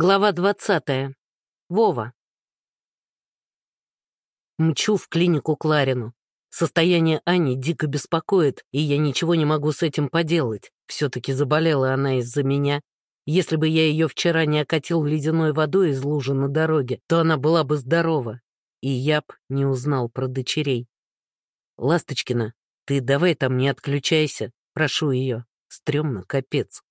Глава 20. Вова. Мчу в клинику Кларину. Состояние Ани дико беспокоит, и я ничего не могу с этим поделать. Все-таки заболела она из-за меня. Если бы я ее вчера не окатил ледяной водой из лужи на дороге, то она была бы здорова. И я б не узнал про дочерей. «Ласточкина, ты давай там не отключайся», — прошу ее. Стремно, капец.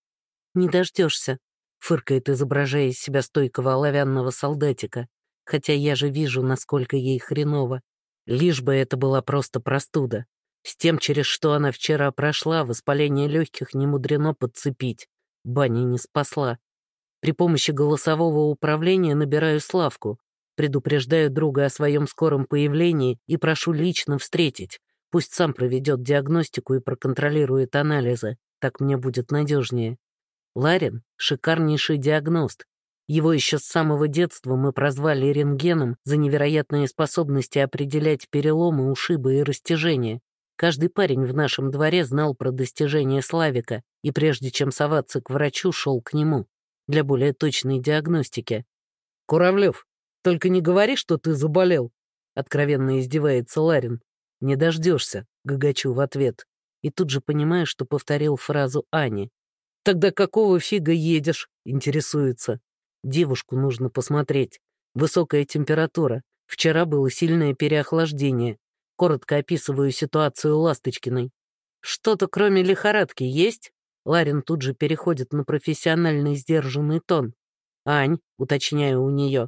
«Не дождешься», Фыркает, изображая из себя стойкого оловянного солдатика, хотя я же вижу, насколько ей хреново. Лишь бы это была просто простуда. С тем, через что она вчера прошла, воспаление легких не мудрено подцепить. Баня не спасла. При помощи голосового управления набираю Славку, предупреждаю друга о своем скором появлении и прошу лично встретить. Пусть сам проведет диагностику и проконтролирует анализы. Так мне будет надежнее. Ларин — шикарнейший диагност. Его еще с самого детства мы прозвали рентгеном за невероятные способности определять переломы, ушибы и растяжения. Каждый парень в нашем дворе знал про достижения Славика, и прежде чем соваться к врачу, шел к нему для более точной диагностики. «Куравлев, только не говори, что ты заболел», — откровенно издевается Ларин. «Не дождешься», — гагачу в ответ. И тут же понимаю, что повторил фразу Ани. «Тогда какого фига едешь?» — интересуется. Девушку нужно посмотреть. Высокая температура. Вчера было сильное переохлаждение. Коротко описываю ситуацию Ласточкиной. «Что-то кроме лихорадки есть?» Ларин тут же переходит на профессиональный сдержанный тон. «Ань», — уточняю у нее.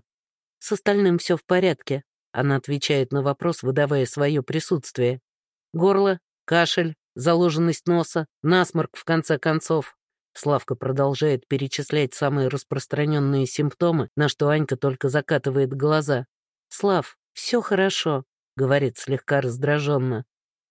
«С остальным все в порядке», — она отвечает на вопрос, выдавая свое присутствие. «Горло, кашель, заложенность носа, насморк, в конце концов. Славка продолжает перечислять самые распространенные симптомы, на что Анька только закатывает глаза. «Слав, все хорошо», — говорит слегка раздраженно.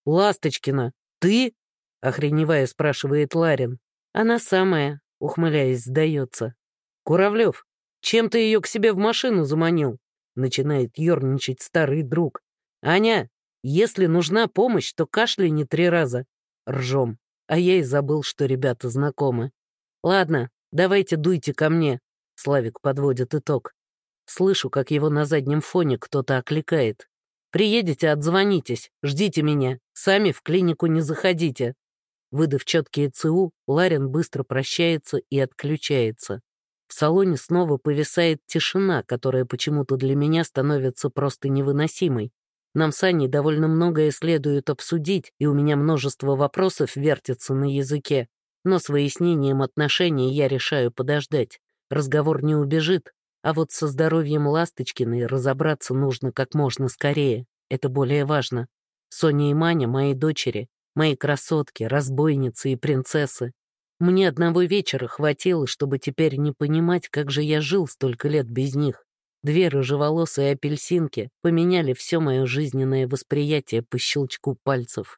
«Ласточкина, ты?» — охреневая спрашивает Ларин. «Она самая», — ухмыляясь, сдается. «Куравлев, чем ты ее к себе в машину заманил?» Начинает ерничать старый друг. «Аня, если нужна помощь, то кашляй не три раза». Ржем. А я и забыл, что ребята знакомы. «Ладно, давайте дуйте ко мне», — Славик подводит итог. Слышу, как его на заднем фоне кто-то окликает. «Приедете, отзвонитесь, ждите меня, сами в клинику не заходите». Выдав четкие ЦУ, Ларин быстро прощается и отключается. В салоне снова повисает тишина, которая почему-то для меня становится просто невыносимой. Нам с Аней довольно многое следует обсудить, и у меня множество вопросов вертится на языке. Но с выяснением отношений я решаю подождать. Разговор не убежит, а вот со здоровьем Ласточкиной разобраться нужно как можно скорее. Это более важно. Соня и Маня — мои дочери, мои красотки, разбойницы и принцессы. Мне одного вечера хватило, чтобы теперь не понимать, как же я жил столько лет без них. Две рыжеволосые апельсинки поменяли все мое жизненное восприятие по щелчку пальцев.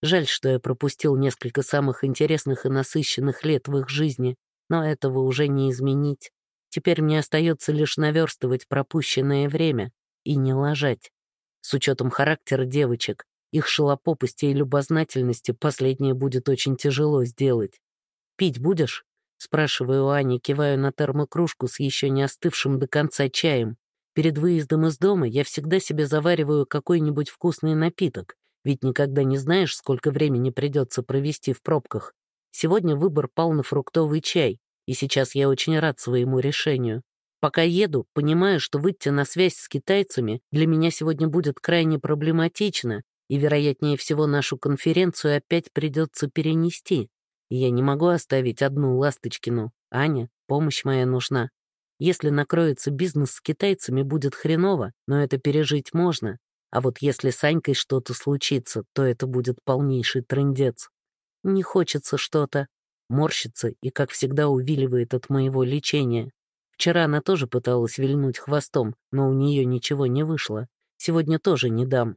Жаль, что я пропустил несколько самых интересных и насыщенных лет в их жизни, но этого уже не изменить. Теперь мне остается лишь наверстывать пропущенное время и не ложать. С учетом характера девочек, их шелопопости и любознательности последнее будет очень тяжело сделать. «Пить будешь?» — спрашиваю у Ани, киваю на термокружку с еще не остывшим до конца чаем. Перед выездом из дома я всегда себе завариваю какой-нибудь вкусный напиток, ведь никогда не знаешь, сколько времени придется провести в пробках. Сегодня выбор пал на фруктовый чай, и сейчас я очень рад своему решению. Пока еду, понимаю, что выйти на связь с китайцами для меня сегодня будет крайне проблематично, и, вероятнее всего, нашу конференцию опять придется перенести. Я не могу оставить одну Ласточкину. Аня, помощь моя нужна. Если накроется бизнес с китайцами, будет хреново, но это пережить можно. А вот если с Анькой что-то случится, то это будет полнейший трындец. Не хочется что-то. Морщится и, как всегда, увиливает от моего лечения. Вчера она тоже пыталась вильнуть хвостом, но у нее ничего не вышло. Сегодня тоже не дам.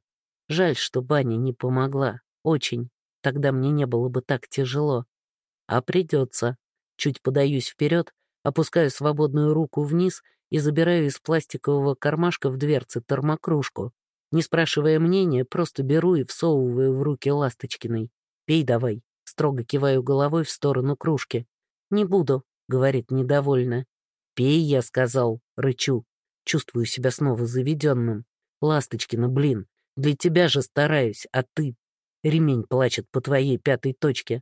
Жаль, что баня не помогла. Очень. Тогда мне не было бы так тяжело. А придется. Чуть подаюсь вперед, опускаю свободную руку вниз и забираю из пластикового кармашка в дверце термокружку. Не спрашивая мнения, просто беру и всовываю в руки Ласточкиной. «Пей давай», — строго киваю головой в сторону кружки. «Не буду», — говорит недовольно. «Пей», — я сказал, рычу. Чувствую себя снова заведенным. Ласточкина, блин, для тебя же стараюсь, а ты... Ремень плачет по твоей пятой точке.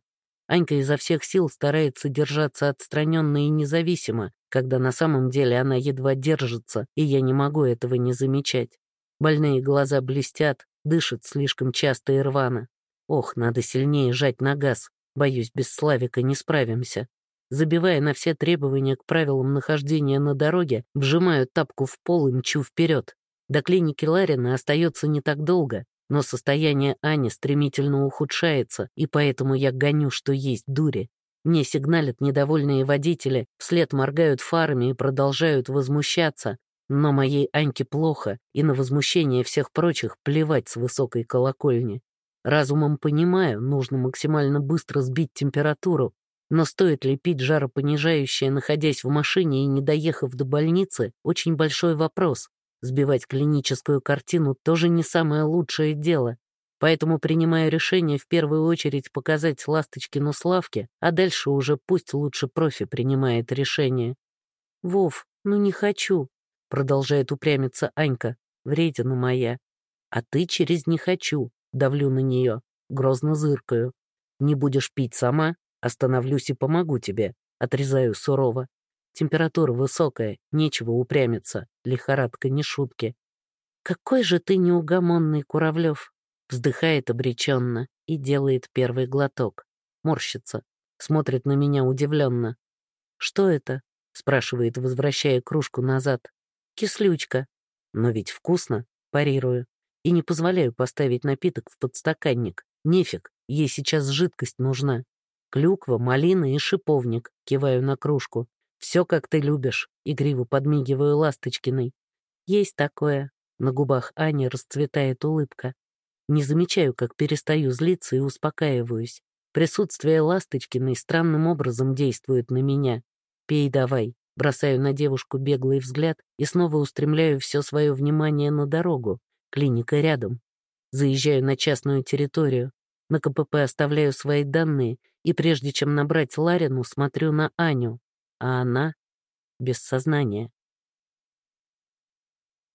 Анька изо всех сил старается держаться отстраненно и независимо, когда на самом деле она едва держится, и я не могу этого не замечать. Больные глаза блестят, дышит слишком часто и рвано. Ох, надо сильнее жать на газ. Боюсь, без Славика не справимся. Забивая на все требования к правилам нахождения на дороге, вжимаю тапку в пол и мчу вперед. До клиники Ларина остается не так долго, но состояние Ани стремительно ухудшается, и поэтому я гоню, что есть дури. Мне сигналят недовольные водители, вслед моргают фарами и продолжают возмущаться, но моей Аньке плохо, и на возмущение всех прочих плевать с высокой колокольни. Разумом понимаю, нужно максимально быстро сбить температуру, но стоит ли пить жаропонижающее, находясь в машине и не доехав до больницы, очень большой вопрос. Сбивать клиническую картину тоже не самое лучшее дело. Поэтому принимаю решение в первую очередь показать Ласточкину Славке, а дальше уже пусть лучше профи принимает решение. «Вов, ну не хочу», — продолжает упрямиться Анька, вредина моя. «А ты через «не хочу», давлю на нее, грозно зыркаю. «Не будешь пить сама, остановлюсь и помогу тебе», — отрезаю сурово. Температура высокая, нечего упрямиться, лихорадка не шутки. «Какой же ты неугомонный, Куравлев!» Вздыхает обреченно и делает первый глоток. Морщится, смотрит на меня удивленно. «Что это?» — спрашивает, возвращая кружку назад. «Кислючка. Но ведь вкусно», — парирую. И не позволяю поставить напиток в подстаканник. Нефиг, ей сейчас жидкость нужна. Клюква, малина и шиповник, киваю на кружку. Все, как ты любишь», — игриво подмигиваю Ласточкиной. «Есть такое». На губах Ани расцветает улыбка. Не замечаю, как перестаю злиться и успокаиваюсь. Присутствие Ласточкиной странным образом действует на меня. «Пей давай». Бросаю на девушку беглый взгляд и снова устремляю все свое внимание на дорогу. Клиника рядом. Заезжаю на частную территорию. На КПП оставляю свои данные, и прежде чем набрать Ларину, смотрю на Аню а она без сознания.